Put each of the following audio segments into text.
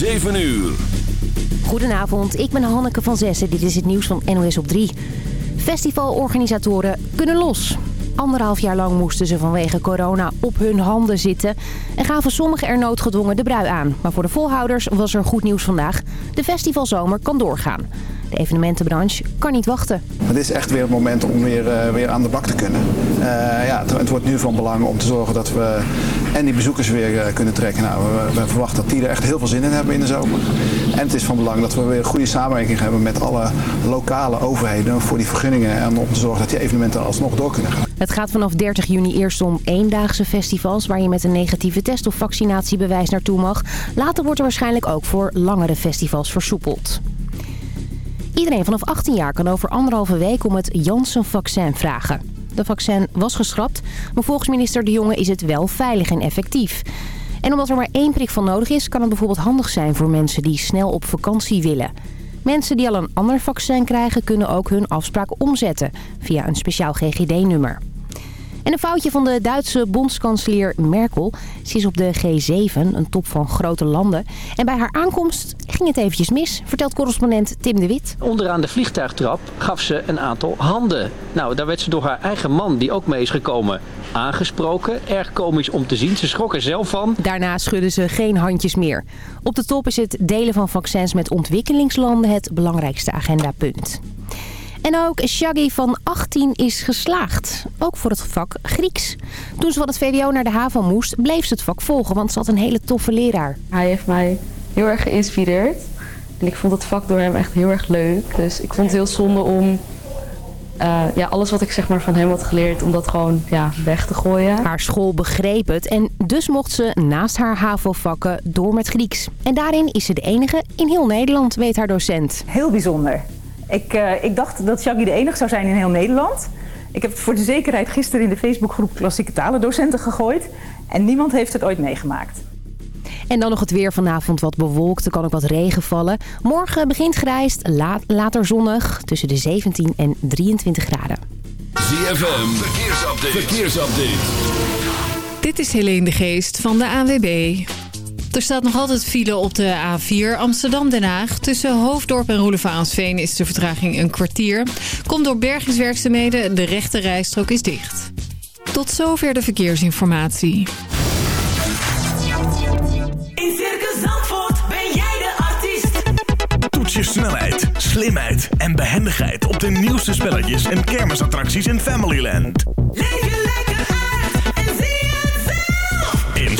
7 uur. Goedenavond, ik ben Hanneke van Zessen. Dit is het nieuws van NOS op 3. Festivalorganisatoren kunnen los. Anderhalf jaar lang moesten ze vanwege corona op hun handen zitten... en gaven sommigen er noodgedwongen de brui aan. Maar voor de volhouders was er goed nieuws vandaag. De festivalzomer kan doorgaan. De evenementenbranche kan niet wachten. Het is echt weer het moment om weer, uh, weer aan de bak te kunnen. Uh, ja, het, het, wordt nu van belang om te zorgen dat we en die bezoekers weer uh, kunnen trekken. Nou, we, we, verwachten dat die er echt heel veel zin in hebben in de zomer. En het is van belang dat we weer goede samenwerking hebben met alle lokale overheden voor die vergunningen. En om te zorgen dat die evenementen alsnog door kunnen gaan. Het gaat vanaf 30 juni eerst om eendaagse festivals waar je met een negatieve test of vaccinatiebewijs naartoe mag. Later wordt er waarschijnlijk ook voor langere festivals versoepeld. Iedereen vanaf 18 jaar kan over anderhalve week om het Janssen-vaccin vragen. De vaccin was geschrapt, maar volgens minister De Jonge is het wel veilig en effectief. En omdat er maar één prik van nodig is, kan het bijvoorbeeld handig zijn voor mensen die snel op vakantie willen. Mensen die al een ander vaccin krijgen kunnen ook hun afspraak omzetten via een speciaal GGD-nummer. En een foutje van de Duitse bondskanselier Merkel. Ze is op de G7, een top van grote landen. En bij haar aankomst ging het eventjes mis, vertelt correspondent Tim de Wit. Onderaan de vliegtuigtrap gaf ze een aantal handen. Nou, daar werd ze door haar eigen man, die ook mee is gekomen, aangesproken. Erg komisch om te zien. Ze schrok er zelf van. Daarna schudden ze geen handjes meer. Op de top is het delen van vaccins met ontwikkelingslanden het belangrijkste agendapunt. En ook Shaggy van 18 is geslaagd. Ook voor het vak Grieks. Toen ze van het VWO naar de HAVO moest, bleef ze het vak volgen, want ze had een hele toffe leraar. Hij heeft mij heel erg geïnspireerd. En ik vond het vak door hem echt heel erg leuk. Dus ik vond het heel zonde om uh, ja, alles wat ik zeg maar van hem had geleerd, om dat gewoon ja, weg te gooien. Haar school begreep het en dus mocht ze naast haar HAVO-vakken door met Grieks. En daarin is ze de enige in heel Nederland, weet haar docent. Heel bijzonder. Ik, uh, ik dacht dat Shaggy de enige zou zijn in heel Nederland. Ik heb het voor de zekerheid gisteren in de Facebookgroep Klassieke Talendocenten gegooid. En niemand heeft het ooit meegemaakt. En dan nog het weer vanavond wat bewolkt. Er kan ook wat regen vallen. Morgen begint grijs, la later zonnig. Tussen de 17 en 23 graden. ZFM, verkeersupdate. verkeersupdate. Dit is Helene de Geest van de ANWB. Er staat nog altijd file op de A4 Amsterdam-Den Haag. Tussen Hoofddorp en Roelevaansveen is de vertraging een kwartier. Komt door bergingswerkzaamheden, de rechte rijstrook is dicht. Tot zover de verkeersinformatie. In Circus Zandvoort ben jij de artiest. Toets je snelheid, slimheid en behendigheid op de nieuwste spelletjes en kermisattracties in Familyland. Leef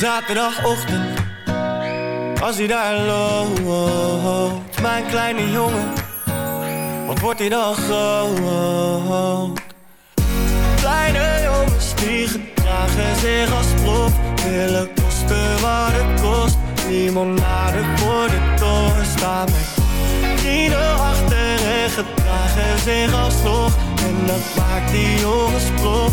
Zaterdagochtend, als hij daar loopt, mijn kleine jongen, wat wordt hij dan groot? Kleine jongens die gedragen zich als prof, willen kosten wat het kost. Limonade voor de toren staan met vrienden achter en gedragen zich alsnog. En dat maakt die jongens prof,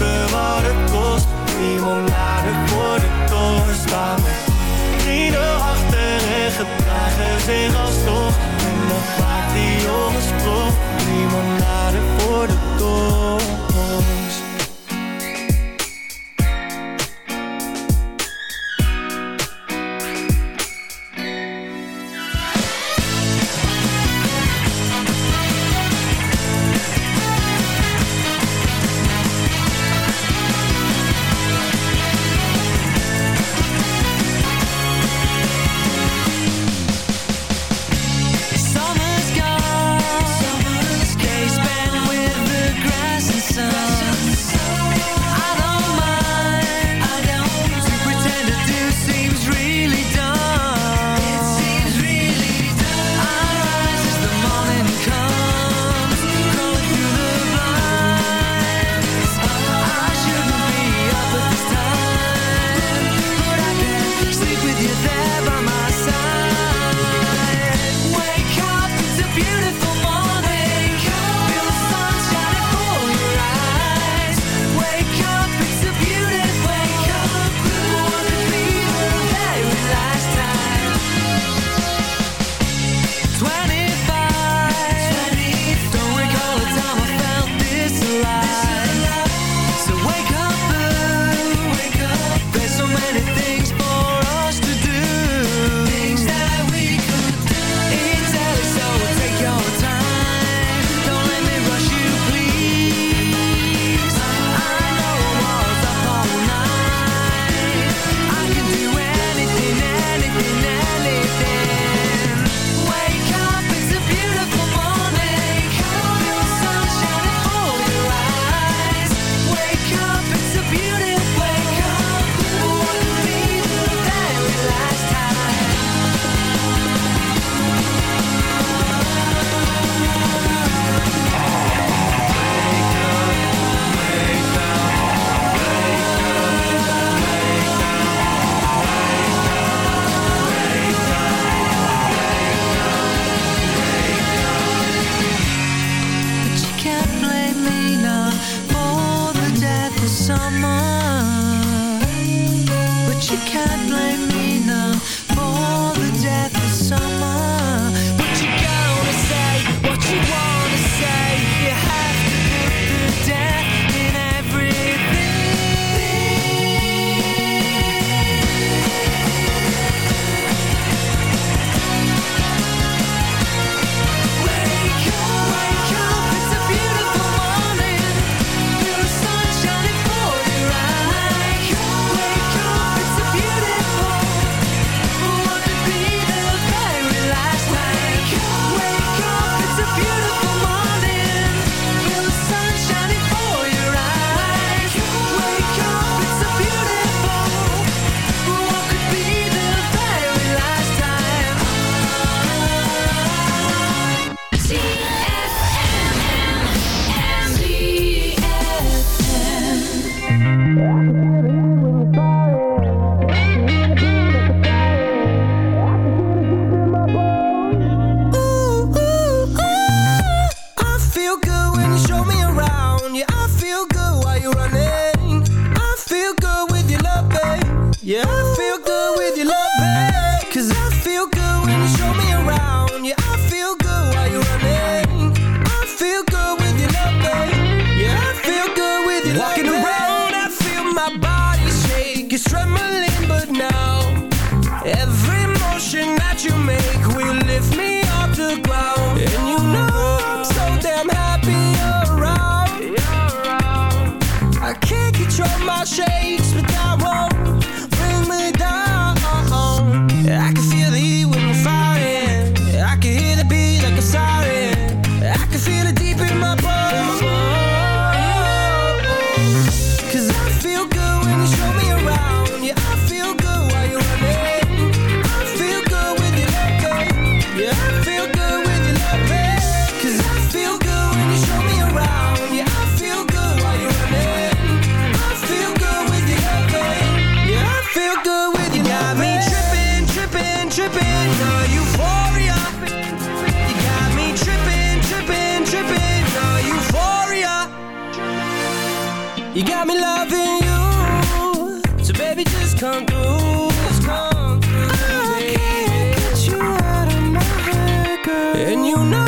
kosten wat het kost. Limonade voor de toren staan vrienden achter en gedragen zich alsnog. En dat maakt die jongens prof Limonade voor de toren And you know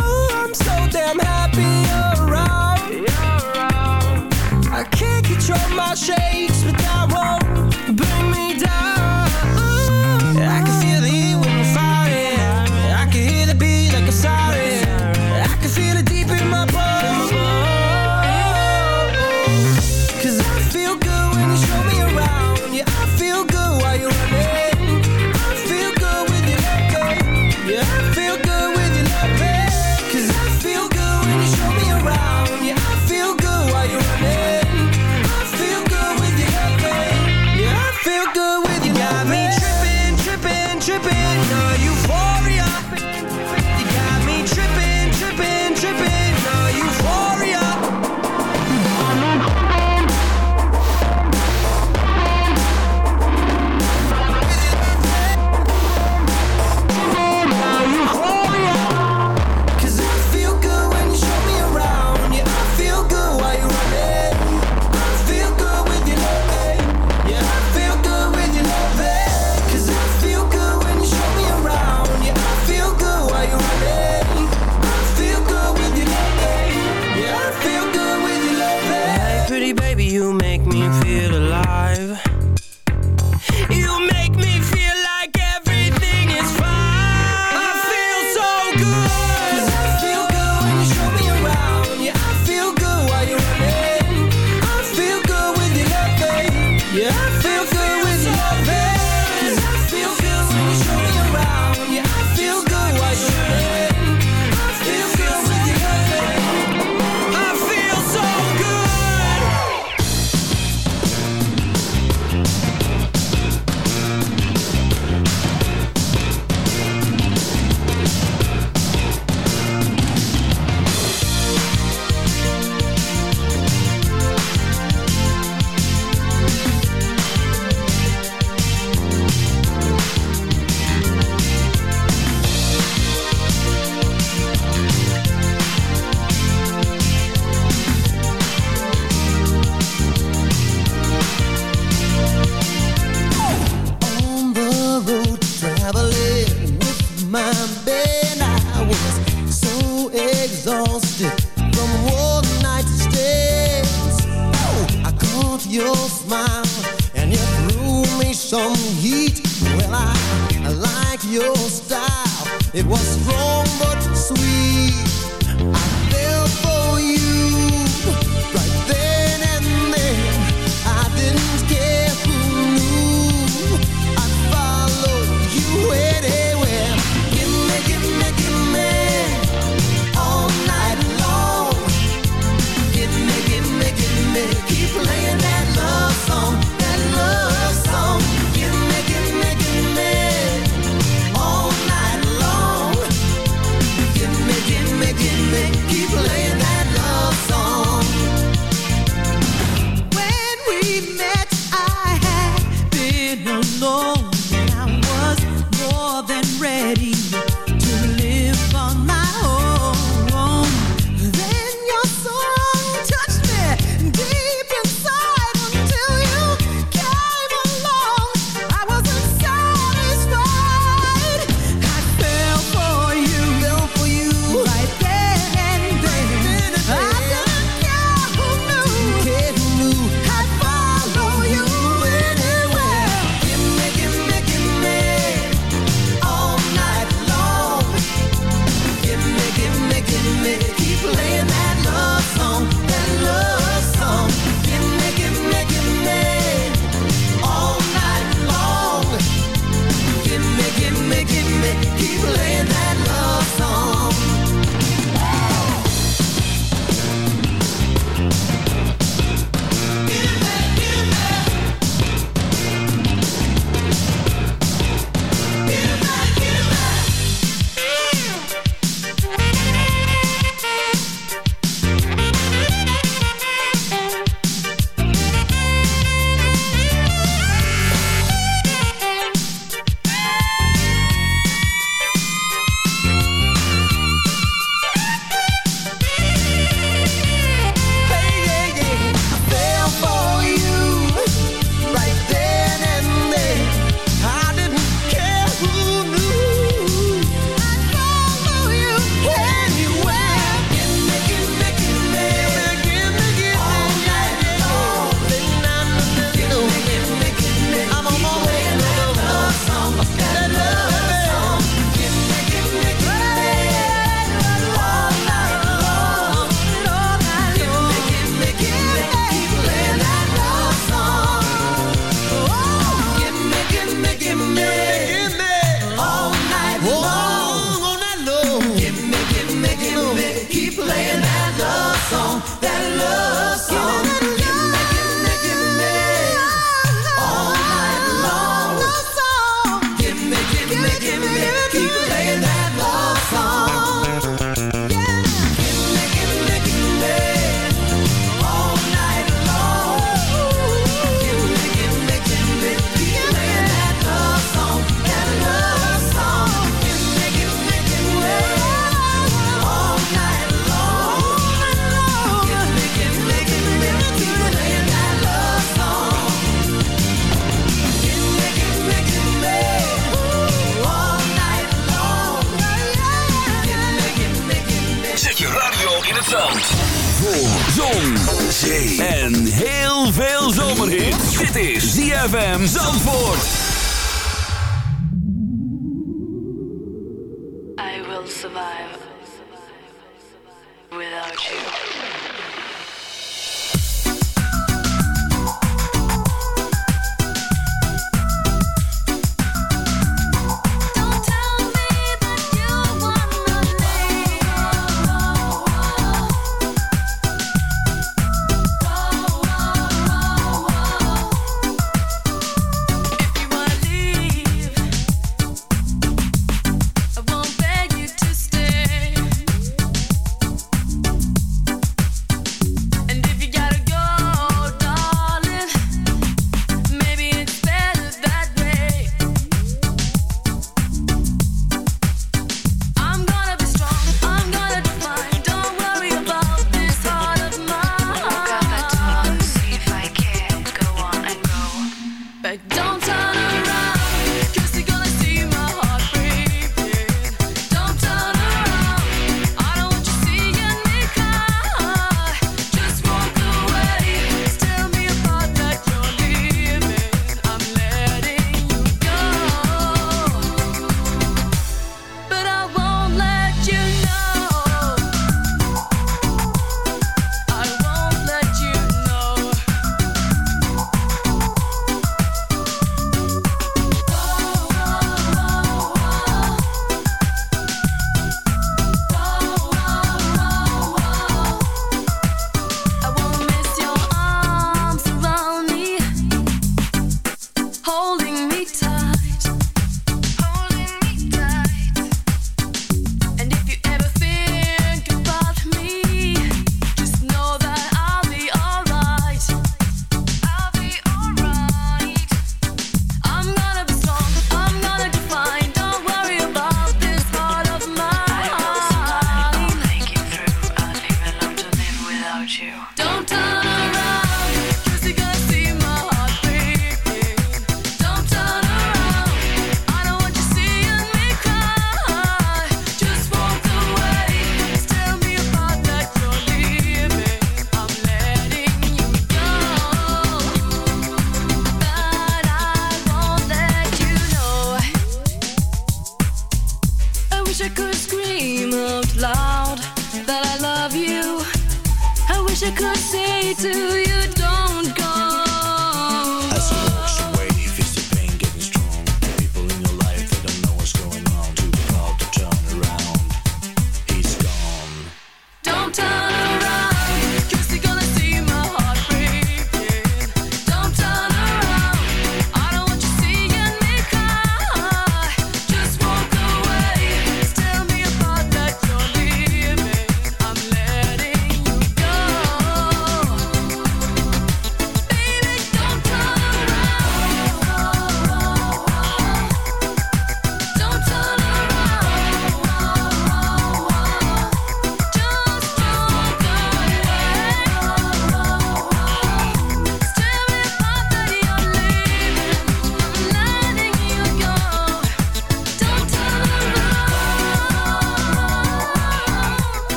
ZFM Zandvoort.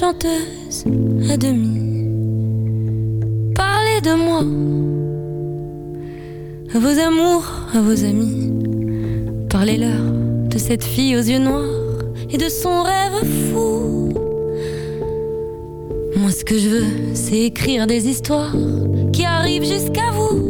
chanteuse à demi. Parlez de moi, à vos amours, à vos amis. Parlez-leur de cette fille aux yeux noirs et de son rêve fou. Moi, ce que je veux, c'est écrire des histoires qui arrivent jusqu'à vous.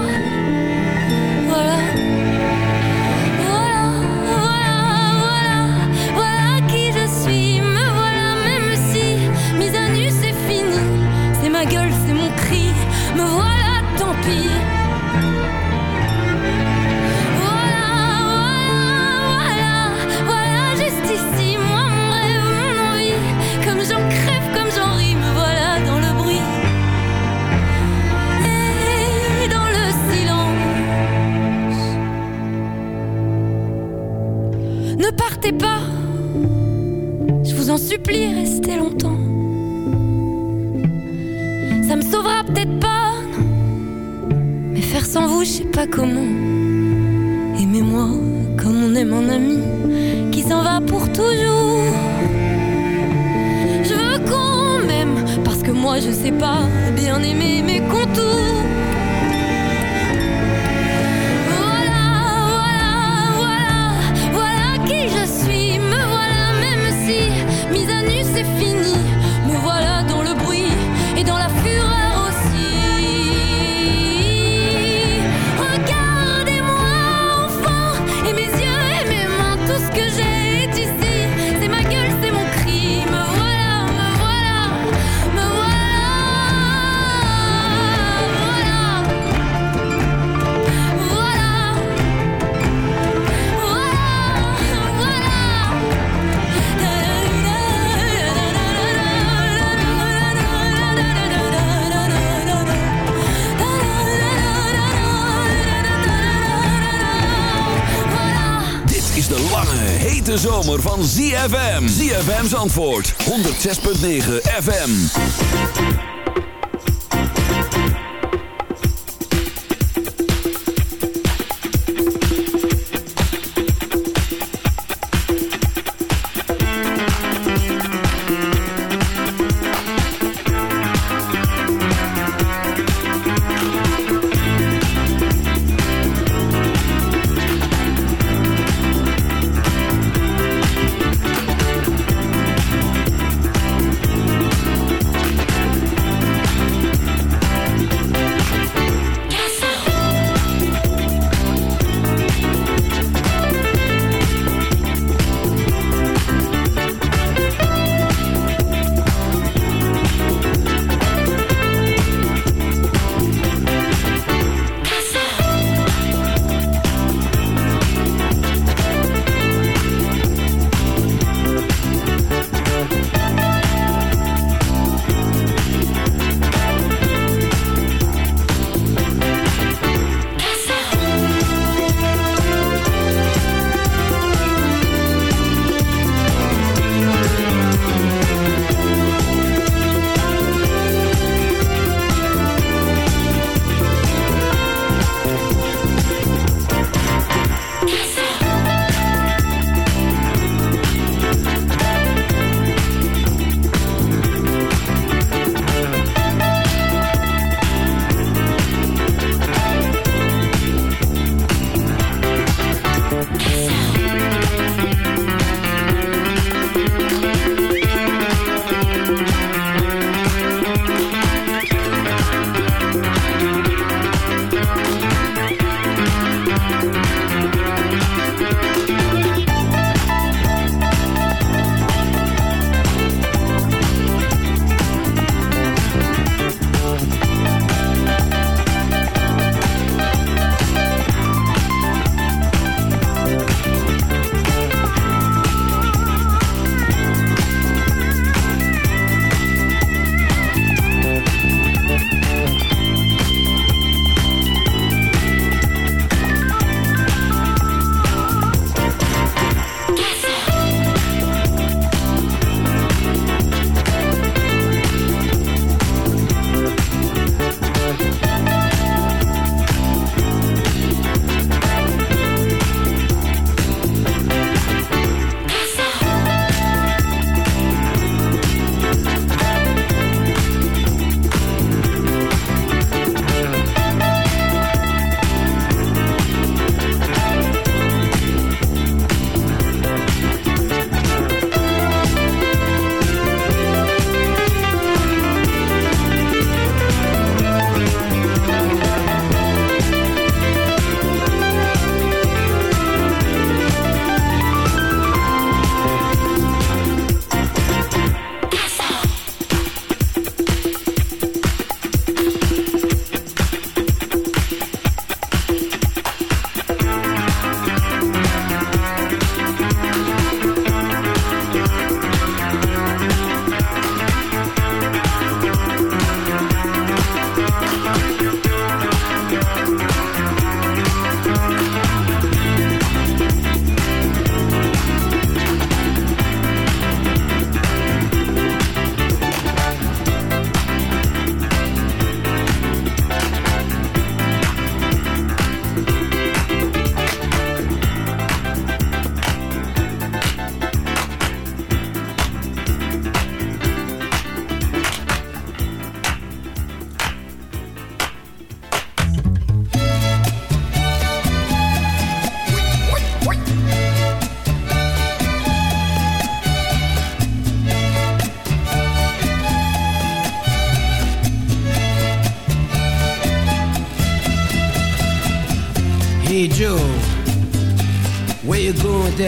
Antwoord. 106.9 FM.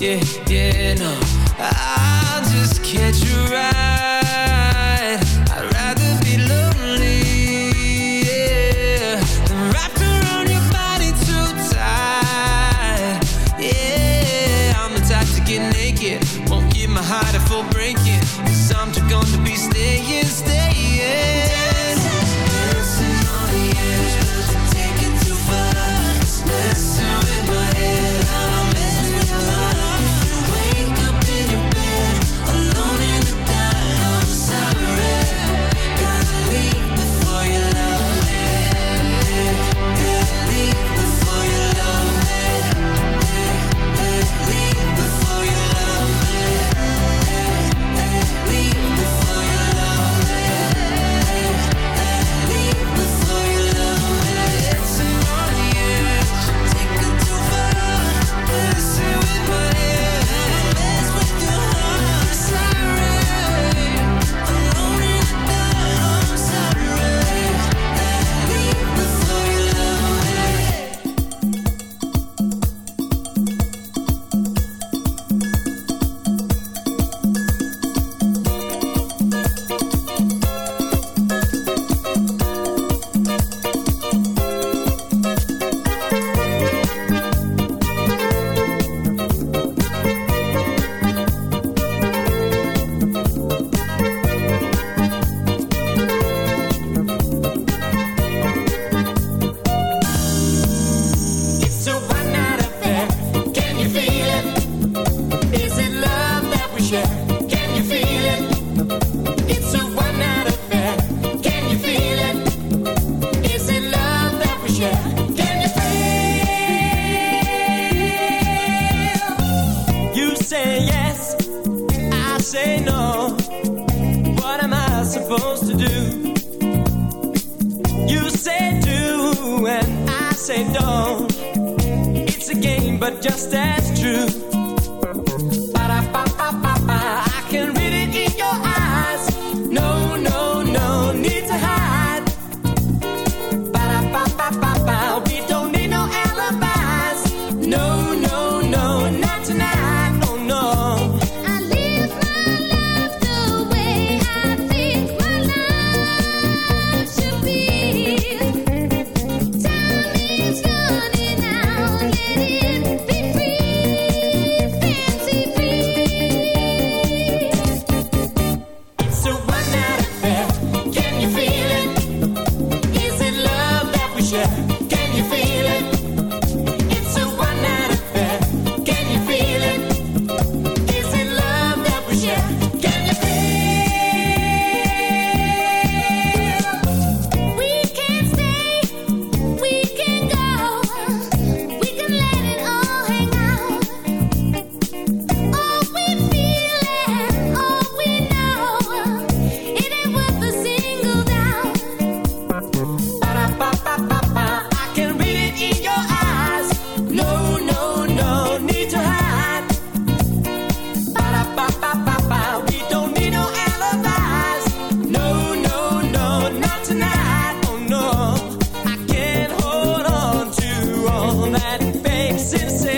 Yeah, yeah, no. understand that fake sincerity.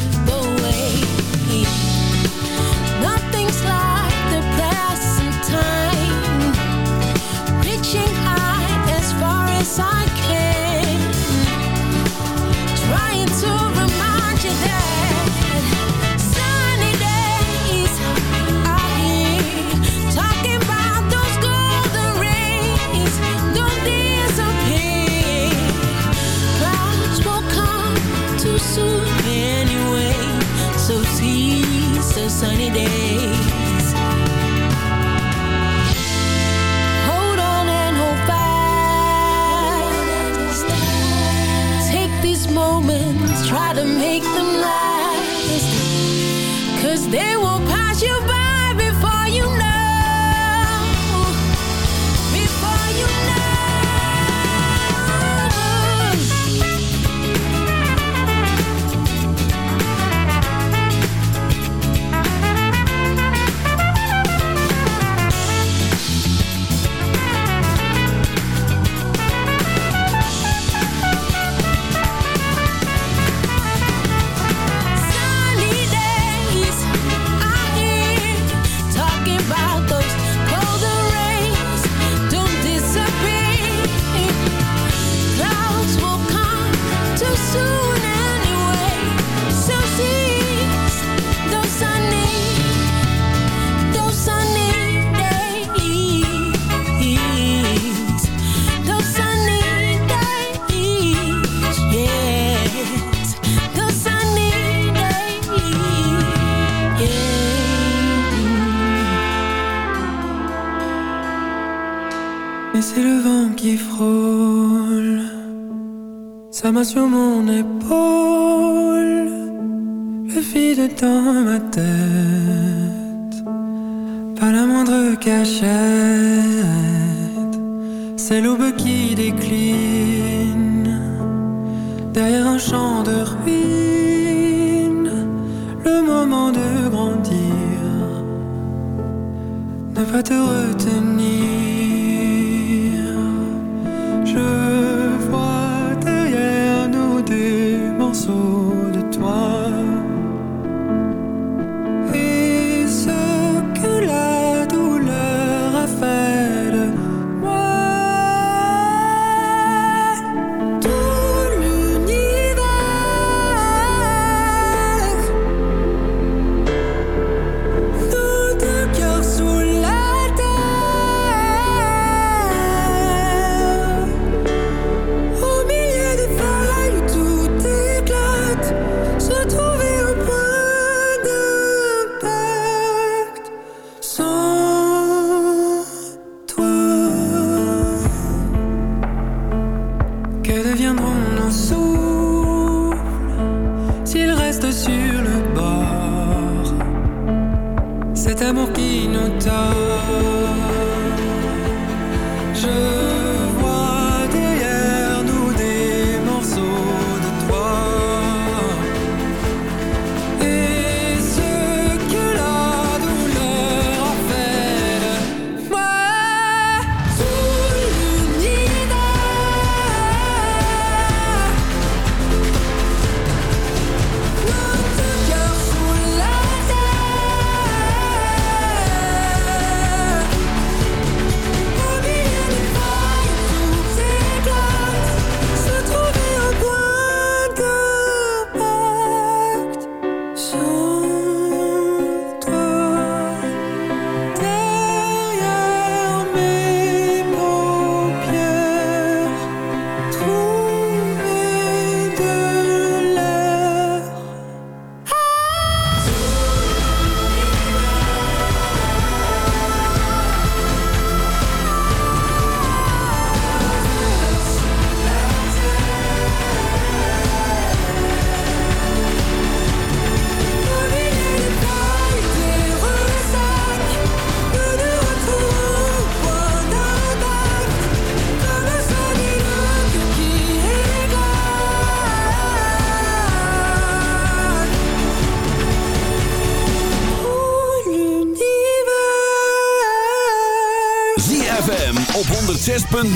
sunny day.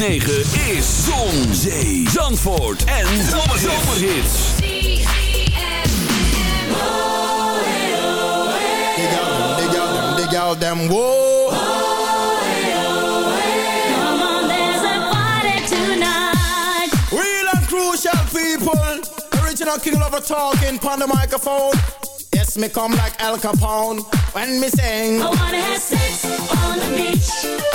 106.9 is Zon, Zee, Zandvoort en Zomerhits. Dig out, dig out, dig out them whoa. People, original king of lover talking on the microphone. Yes, me come like Al Capone when me sing. I wanna have sex on the beach.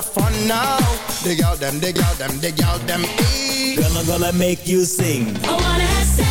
have fun now. Dig out them, dig out them, dig out them. Eat. Girl, I'm gonna make you sing. I wanna have sex.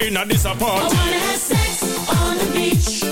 inna. I wanna have sex on the beach.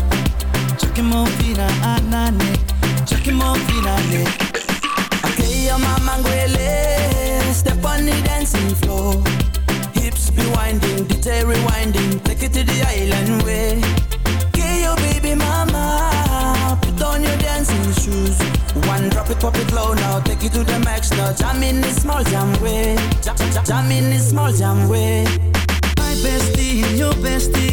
more fina, anane. Chucking more fina, ne. Okay, your mama ngwele. Step on the dancing floor. Hips be winding, detail rewinding. Take it to the island way. Okay, your baby mama. Put on your dancing shoes. One drop it, pop it low now. Take it to the max now. Jam in this small jam way. Jam, jam, jam in this small jam way. My bestie your bestie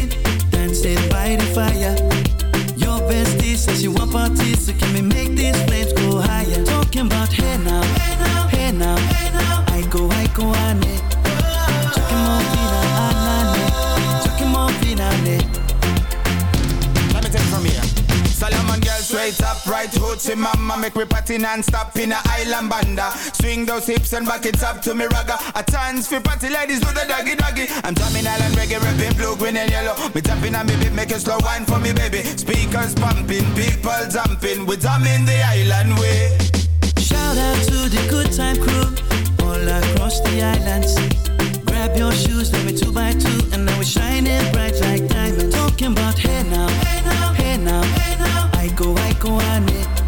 hoochie mama Make me party non-stop in a island banda Swing those hips and back it up to me ragga A chance for party ladies do the doggy doggy I'm drumming island reggae, rapping blue, green and yellow Me tapping on me beat, make a slow wine for me baby Speakers pumping, people jumping We drumming the island way Shout out to the good time crew all across the islands. Grab your shoes, let me two by two, and now we're shining bright like diamonds. Talking about hey now, hey now, hey now, hey now. I go, I go, ane. Chucking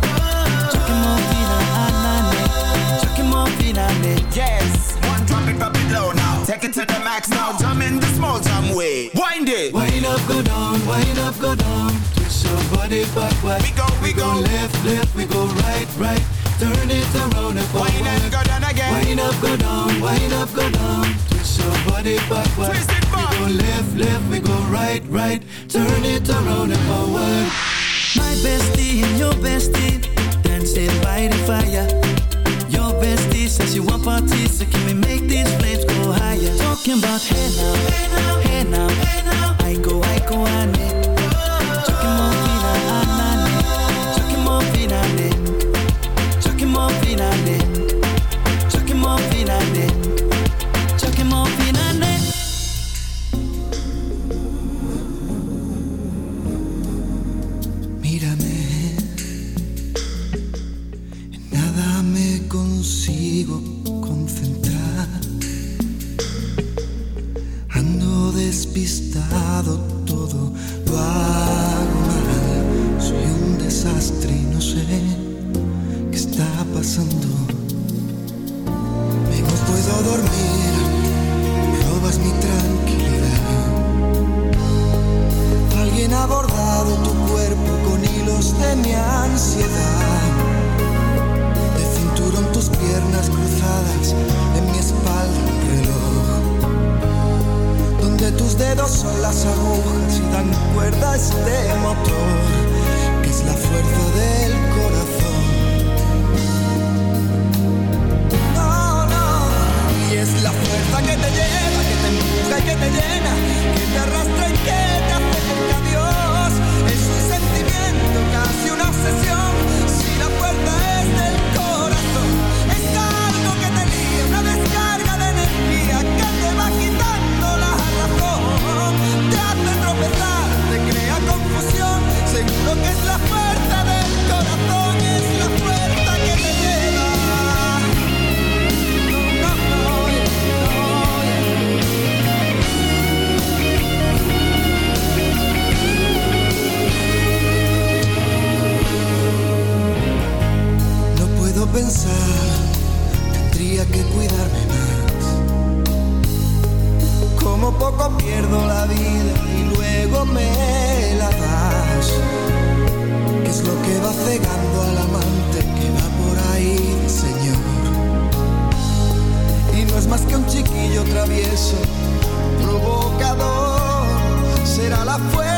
Yes, one drop it, it low now Take it to the max now, jam in the small way Wind it Wind up, go down, wind up, go down. Twist your body. We go, we go. left, left, we go right, right. Turn it around and forward. Wind and go down again Wind up, go down, wind up, go down. Twist your body. Twist it back. We go left, left, we go right, right. Turn it around and forward. My bestie and your bestie dancing by the fire. Your bestie says you want parties, so can we make these flames go higher? Talking about hey now, hey now, hey now, hey now. I go, I go, ane. Chucking consigo la fuerza.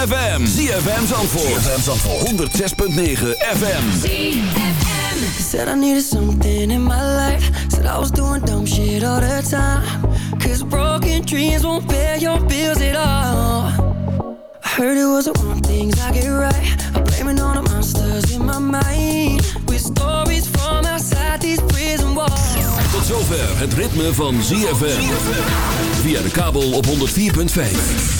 ZFM. ZFM Zandvoort. ZFM Zandvoort. 106.9 FM. Said I needed something in my life. Said I was doing dumb shit all the time. Cause broken dreams won't pay your bills at all. I heard it was the wrong things I get right. I'm blaming all the monsters in my mind. With stories from outside these prison walls. Tot zover het ritme van ZFM. Via de kabel op 104.5.